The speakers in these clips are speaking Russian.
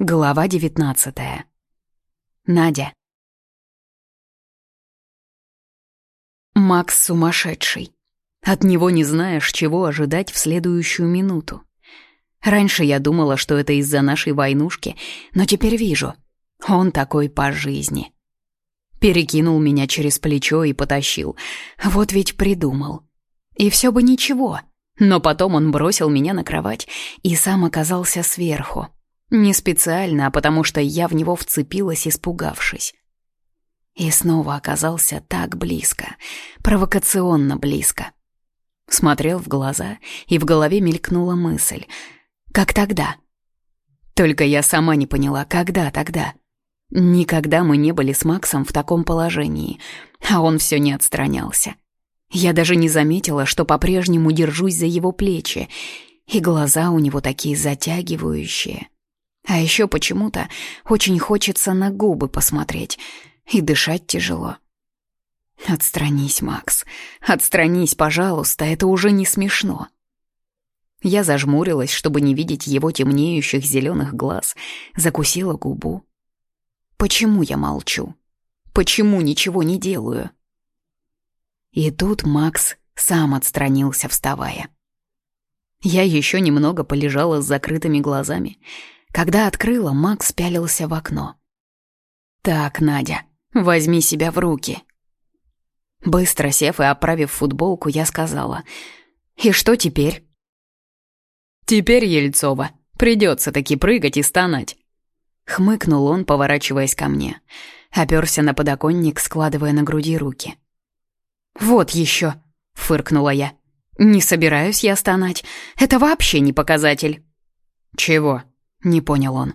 Глава девятнадцатая. Надя. Макс сумасшедший. От него не знаешь, чего ожидать в следующую минуту. Раньше я думала, что это из-за нашей войнушки, но теперь вижу. Он такой по жизни. Перекинул меня через плечо и потащил. Вот ведь придумал. И все бы ничего. Но потом он бросил меня на кровать и сам оказался сверху. Не специально, а потому что я в него вцепилась, испугавшись. И снова оказался так близко, провокационно близко. Смотрел в глаза, и в голове мелькнула мысль. Как тогда? Только я сама не поняла, когда тогда. Никогда мы не были с Максом в таком положении, а он все не отстранялся. Я даже не заметила, что по-прежнему держусь за его плечи, и глаза у него такие затягивающие — а еще почему-то очень хочется на губы посмотреть, и дышать тяжело. Отстранись, Макс, отстранись, пожалуйста, это уже не смешно. Я зажмурилась, чтобы не видеть его темнеющих зеленых глаз, закусила губу. Почему я молчу? Почему ничего не делаю? И тут Макс сам отстранился, вставая. Я еще немного полежала с закрытыми глазами, когда открыла, Макс пялился в окно. «Так, Надя, возьми себя в руки». Быстро сев и оправив футболку, я сказала. «И что теперь?» «Теперь, Ельцова, придется таки прыгать и стонать». Хмыкнул он, поворачиваясь ко мне. Оперся на подоконник, складывая на груди руки. «Вот еще», — фыркнула я. «Не собираюсь я стонать. Это вообще не показатель». «Чего?» — не понял он.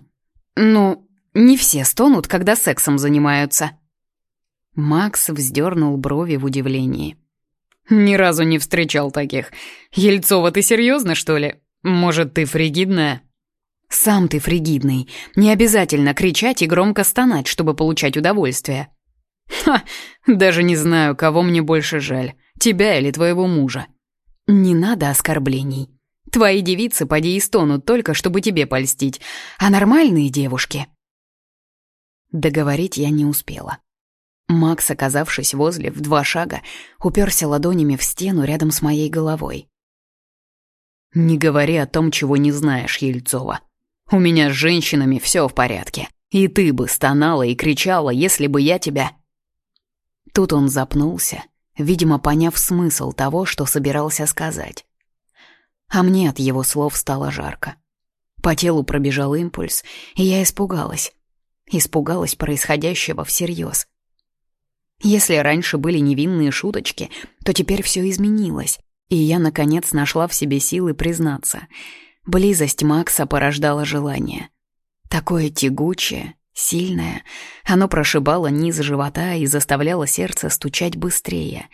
«Ну, не все стонут, когда сексом занимаются». Макс вздернул брови в удивлении. «Ни разу не встречал таких. Ельцова, ты серьезно, что ли? Может, ты фригидная?» «Сам ты фригидный. Не обязательно кричать и громко стонать, чтобы получать удовольствие». «Ха, даже не знаю, кого мне больше жаль, тебя или твоего мужа». «Не надо оскорблений. Твои девицы поди и стонут только, чтобы тебе польстить, а нормальные девушки...» Договорить я не успела. Макс, оказавшись возле в два шага, уперся ладонями в стену рядом с моей головой. «Не говори о том, чего не знаешь, Ельцова. У меня с женщинами все в порядке. И ты бы стонала и кричала, если бы я тебя...» Тут он запнулся, видимо, поняв смысл того, что собирался сказать а мне от его слов стало жарко. По телу пробежал импульс, и я испугалась. Испугалась происходящего всерьез. Если раньше были невинные шуточки, то теперь все изменилось, и я, наконец, нашла в себе силы признаться. Близость Макса порождала желание. Такое тягучее, сильное. Оно прошибало низ живота и заставляло сердце стучать быстрее,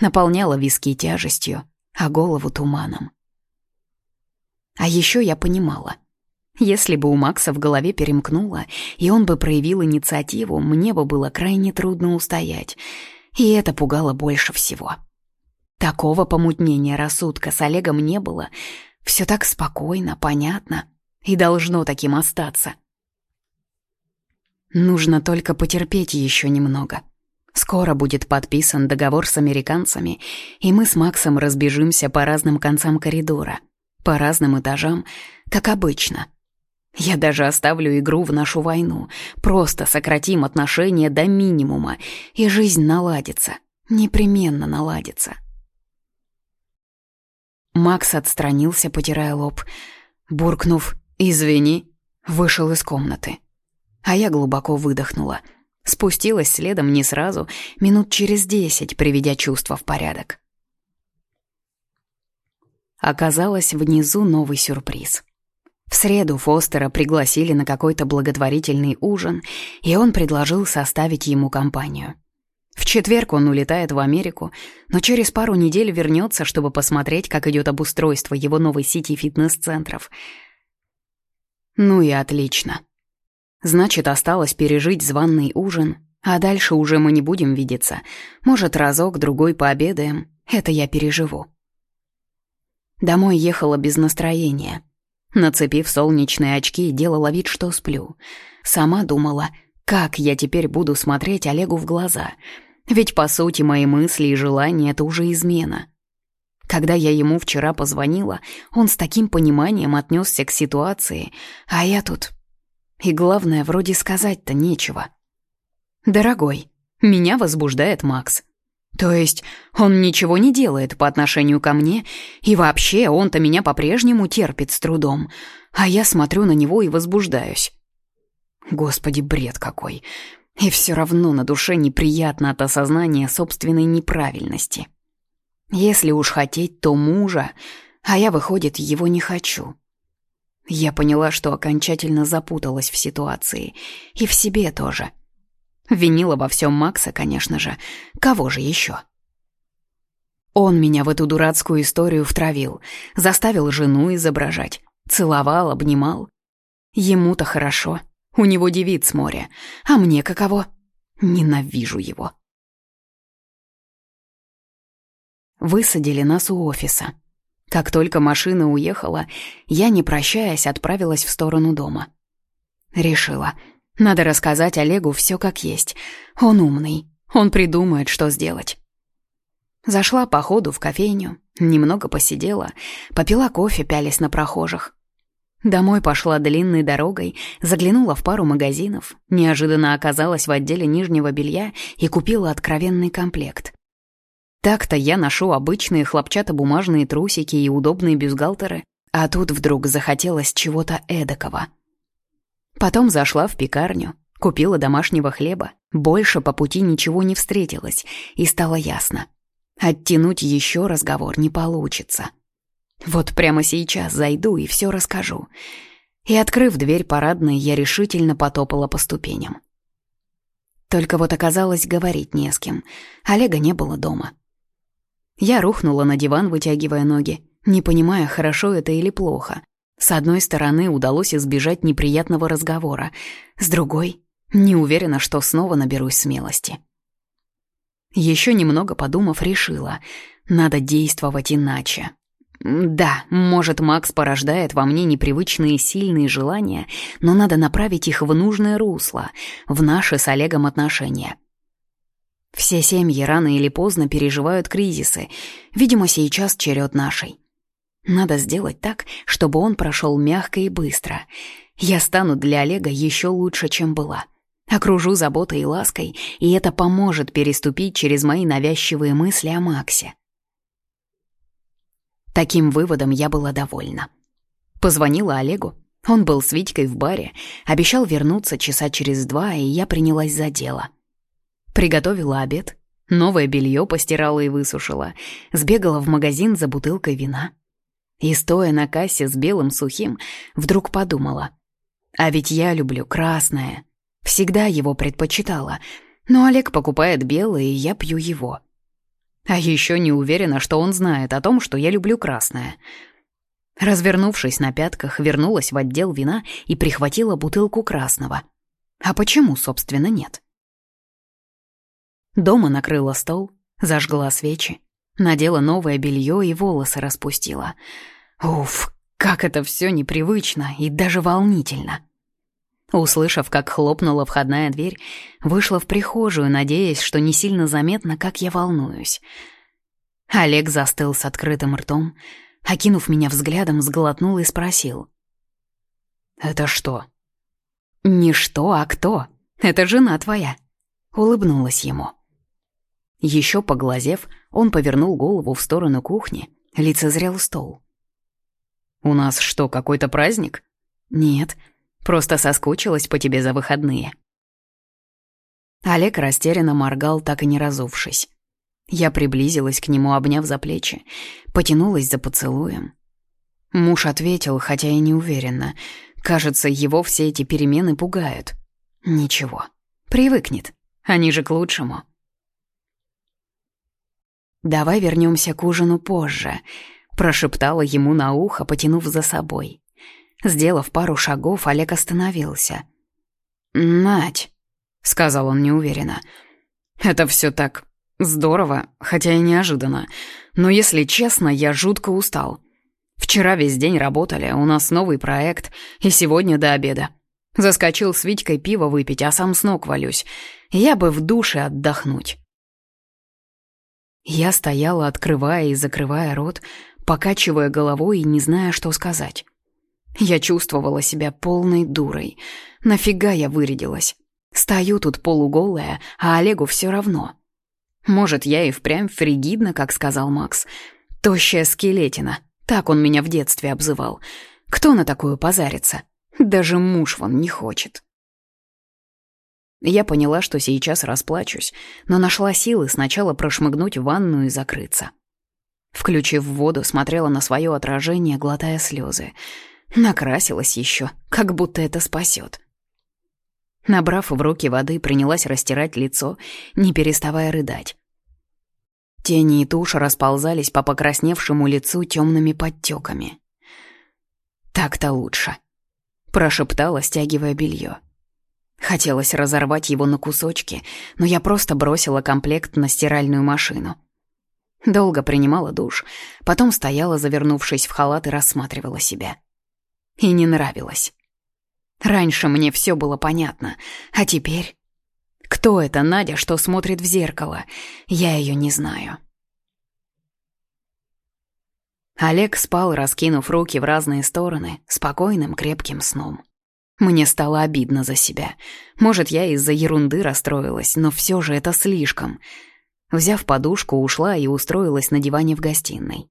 наполняло виски тяжестью, а голову туманом. А еще я понимала. Если бы у Макса в голове перемкнуло, и он бы проявил инициативу, мне бы было крайне трудно устоять. И это пугало больше всего. Такого помутнения рассудка с Олегом не было. Все так спокойно, понятно. И должно таким остаться. Нужно только потерпеть еще немного. Скоро будет подписан договор с американцами, и мы с Максом разбежимся по разным концам коридора — по разным этажам, как обычно. Я даже оставлю игру в нашу войну, просто сократим отношения до минимума, и жизнь наладится, непременно наладится. Макс отстранился, потирая лоб, буркнув «Извини», вышел из комнаты. А я глубоко выдохнула. Спустилась следом не сразу, минут через десять, приведя чувства в порядок. Оказалось, внизу новый сюрприз. В среду Фостера пригласили на какой-то благотворительный ужин, и он предложил составить ему компанию. В четверг он улетает в Америку, но через пару недель вернется, чтобы посмотреть, как идет обустройство его новой сети фитнес-центров. Ну и отлично. Значит, осталось пережить званный ужин, а дальше уже мы не будем видеться. Может, разок-другой пообедаем. Это я переживу. Домой ехала без настроения. Нацепив солнечные очки, делала вид, что сплю. Сама думала, как я теперь буду смотреть Олегу в глаза. Ведь, по сути, мои мысли и желания — это уже измена. Когда я ему вчера позвонила, он с таким пониманием отнесся к ситуации, а я тут... И главное, вроде сказать-то нечего. «Дорогой, меня возбуждает Макс», то есть он ничего не делает по отношению ко мне, и вообще он-то меня по-прежнему терпит с трудом, а я смотрю на него и возбуждаюсь. Господи, бред какой. И все равно на душе неприятно от осознания собственной неправильности. Если уж хотеть, то мужа, а я, выходит, его не хочу. Я поняла, что окончательно запуталась в ситуации, и в себе тоже — Винила во всем Макса, конечно же. Кого же еще? Он меня в эту дурацкую историю втравил, заставил жену изображать, целовал, обнимал. Ему-то хорошо, у него девиц море, а мне каково? Ненавижу его. Высадили нас у офиса. Как только машина уехала, я, не прощаясь, отправилась в сторону дома. Решила — надо рассказать Олегу все как есть. Он умный, он придумает, что сделать. Зашла по ходу в кофейню, немного посидела, попила кофе, пялись на прохожих. Домой пошла длинной дорогой, заглянула в пару магазинов, неожиданно оказалась в отделе нижнего белья и купила откровенный комплект. Так-то я ношу обычные хлопчатобумажные трусики и удобные бюстгальтеры, а тут вдруг захотелось чего-то эдакого — Потом зашла в пекарню, купила домашнего хлеба. Больше по пути ничего не встретилось, и стало ясно. Оттянуть еще разговор не получится. Вот прямо сейчас зайду и все расскажу. И, открыв дверь парадной, я решительно потопала по ступеням. Только вот оказалось, говорить не с кем. Олега не было дома. Я рухнула на диван, вытягивая ноги, не понимая, хорошо это или плохо. С одной стороны, удалось избежать неприятного разговора, с другой — не уверена, что снова наберусь смелости. Еще немного подумав, решила, надо действовать иначе. Да, может, Макс порождает во мне непривычные сильные желания, но надо направить их в нужное русло, в наши с Олегом отношения. Все семьи рано или поздно переживают кризисы. Видимо, сейчас черед нашей. Надо сделать так, чтобы он прошел мягко и быстро. Я стану для Олега еще лучше, чем была. Окружу заботой и лаской, и это поможет переступить через мои навязчивые мысли о Максе. Таким выводом я была довольна. Позвонила Олегу. Он был с Витькой в баре, обещал вернуться часа через два, и я принялась за дело. Приготовила обед, новое белье постирала и высушила, сбегала в магазин за бутылкой вина. И, стоя на кассе с белым сухим, вдруг подумала. А ведь я люблю красное. Всегда его предпочитала. Но Олег покупает белое, и я пью его. А еще не уверена, что он знает о том, что я люблю красное. Развернувшись на пятках, вернулась в отдел вина и прихватила бутылку красного. А почему, собственно, нет? Дома накрыла стол, зажгла свечи. Надела новое белье и волосы распустила. Уф, как это все непривычно и даже волнительно. Услышав, как хлопнула входная дверь, вышла в прихожую, надеясь, что не сильно заметно, как я волнуюсь. Олег застыл с открытым ртом, окинув меня взглядом, сглотнул и спросил. «Это что?» «Не что, а кто. Это жена твоя», — улыбнулась ему. Еще поглазев, он повернул голову в сторону кухни, лицезрел стол. «У нас что, какой-то праздник?» «Нет, просто соскучилась по тебе за выходные». Олег растерянно моргал, так и не разувшись. Я приблизилась к нему, обняв за плечи, потянулась за поцелуем. Муж ответил, хотя и не уверенно. Кажется, его все эти перемены пугают. Ничего, привыкнет, они же к лучшему. «Давай вернемся к ужину позже», — прошептала ему на ухо, потянув за собой. Сделав пару шагов, Олег остановился. «Надь», — сказал он неуверенно, — «это все так здорово, хотя и неожиданно, но, если честно, я жутко устал. Вчера весь день работали, у нас новый проект, и сегодня до обеда. Заскочил с Витькой пиво выпить, а сам с ног валюсь. Я бы в душе отдохнуть. Я стояла, открывая и закрывая рот, покачивая головой и не зная, что сказать. Я чувствовала себя полной дурой. Нафига я вырядилась? Стою тут полуголая, а Олегу все равно. Может, я и впрямь фригидна, как сказал Макс. Тощая скелетина. Так он меня в детстве обзывал. Кто на такую позарится? Даже муж вон не хочет. Я поняла, что сейчас расплачусь, но нашла силы сначала прошмыгнуть в ванную и закрыться. Включив воду, смотрела на свое отражение, глотая слезы. Накрасилась еще, как будто это спасет. Набрав в руки воды, принялась растирать лицо, не переставая рыдать. Тени и тушь расползались по покрасневшему лицу темными подтеками. «Так-то лучше», — прошептала, стягивая белье. Хотелось разорвать его на кусочки, но я просто бросила комплект на стиральную машину. Долго принимала душ, потом стояла, завернувшись в халат, и рассматривала себя. И не нравилось. Раньше мне все было понятно, а теперь... Кто это Надя, что смотрит в зеркало? Я ее не знаю. Олег спал, раскинув руки в разные стороны, спокойным крепким сном. Мне стало обидно за себя. Может, я из-за ерунды расстроилась, но все же это слишком. Взяв подушку, ушла и устроилась на диване в гостиной.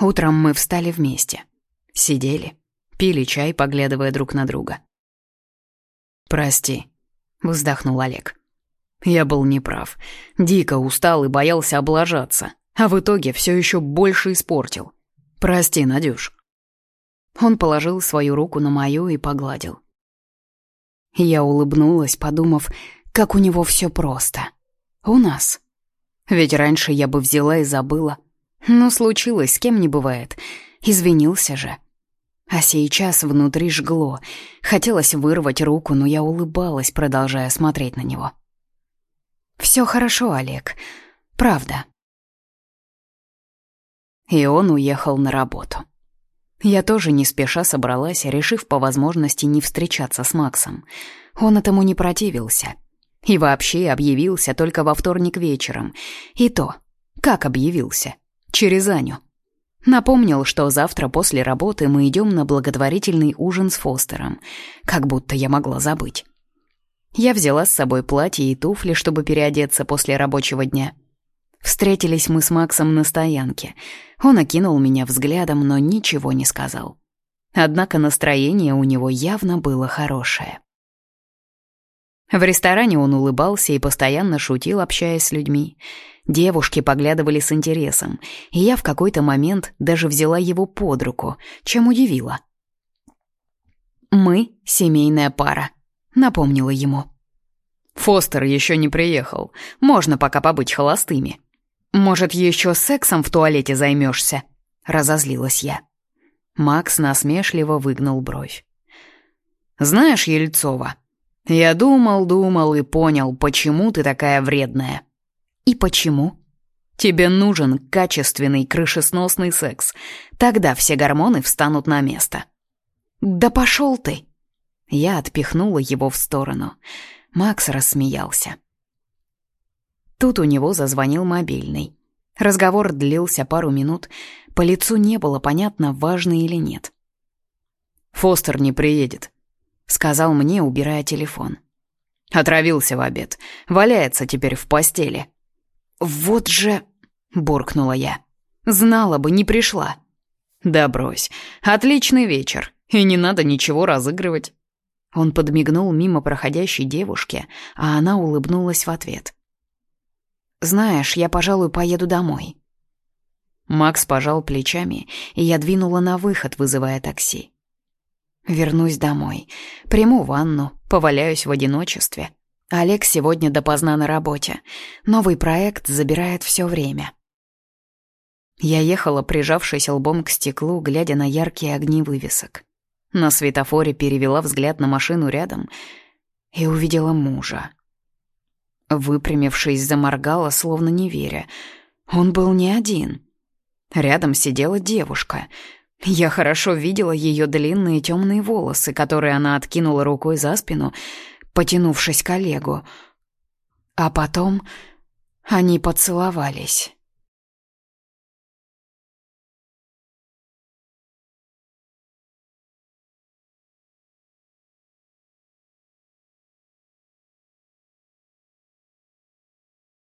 Утром мы встали вместе. Сидели, пили чай, поглядывая друг на друга. «Прости», — вздохнул Олег. «Я был неправ. Дико устал и боялся облажаться, а в итоге все еще больше испортил. Прости, Надюш». Он положил свою руку на мою и погладил. Я улыбнулась, подумав, как у него все просто. У нас. Ведь раньше я бы взяла и забыла. Но случилось, с кем не бывает. Извинился же. А сейчас внутри жгло. Хотелось вырвать руку, но я улыбалась, продолжая смотреть на него. «Все хорошо, Олег. Правда». И он уехал на работу. Я тоже не спеша собралась, решив по возможности не встречаться с Максом. Он этому не противился. И вообще объявился только во вторник вечером. И то, как объявился? Через Аню. Напомнил, что завтра после работы мы идем на благотворительный ужин с Фостером, как будто я могла забыть. Я взяла с собой платье и туфли, чтобы переодеться после рабочего дня. Встретились мы с Максом на стоянке. Он окинул меня взглядом, но ничего не сказал. Однако настроение у него явно было хорошее. В ресторане он улыбался и постоянно шутил, общаясь с людьми. Девушки поглядывали с интересом, и я в какой-то момент даже взяла его под руку, чем удивила. «Мы — семейная пара», — напомнила ему. «Фостер еще не приехал. Можно пока побыть холостыми». «Может, еще сексом в туалете займешься?» — разозлилась я. Макс насмешливо выгнул бровь. «Знаешь, Ельцова, я думал, думал и понял, почему ты такая вредная». И почему? Тебе нужен качественный крышесносный секс. Тогда все гормоны встанут на место. Да пошел ты! Я отпихнула его в сторону. Макс рассмеялся. Тут у него зазвонил мобильный. Разговор длился пару минут. По лицу не было понятно, важный или нет. «Фостер не приедет», — сказал мне, убирая телефон. «Отравился в обед. Валяется теперь в постели». «Вот же...» — буркнула я. «Знала бы, не пришла». «Да брось. Отличный вечер. И не надо ничего разыгрывать». Он подмигнул мимо проходящей девушке, а она улыбнулась в ответ. «Знаешь, я, пожалуй, поеду домой». Макс пожал плечами, и я двинула на выход, вызывая такси. Вернусь домой, приму ванну, поваляюсь в одиночестве, Олег сегодня допоздна на работе. Новый проект забирает все время. Я ехала, прижавшись лбом к стеклу, глядя на яркие огни вывесок. На светофоре перевела взгляд на машину рядом и увидела мужа. Выпрямившись, заморгала, словно не веря. Он был не один. Рядом сидела девушка. Я хорошо видела ее длинные темные волосы, которые она откинула рукой за спину, потянувшись к Олегу. А потом они поцеловались.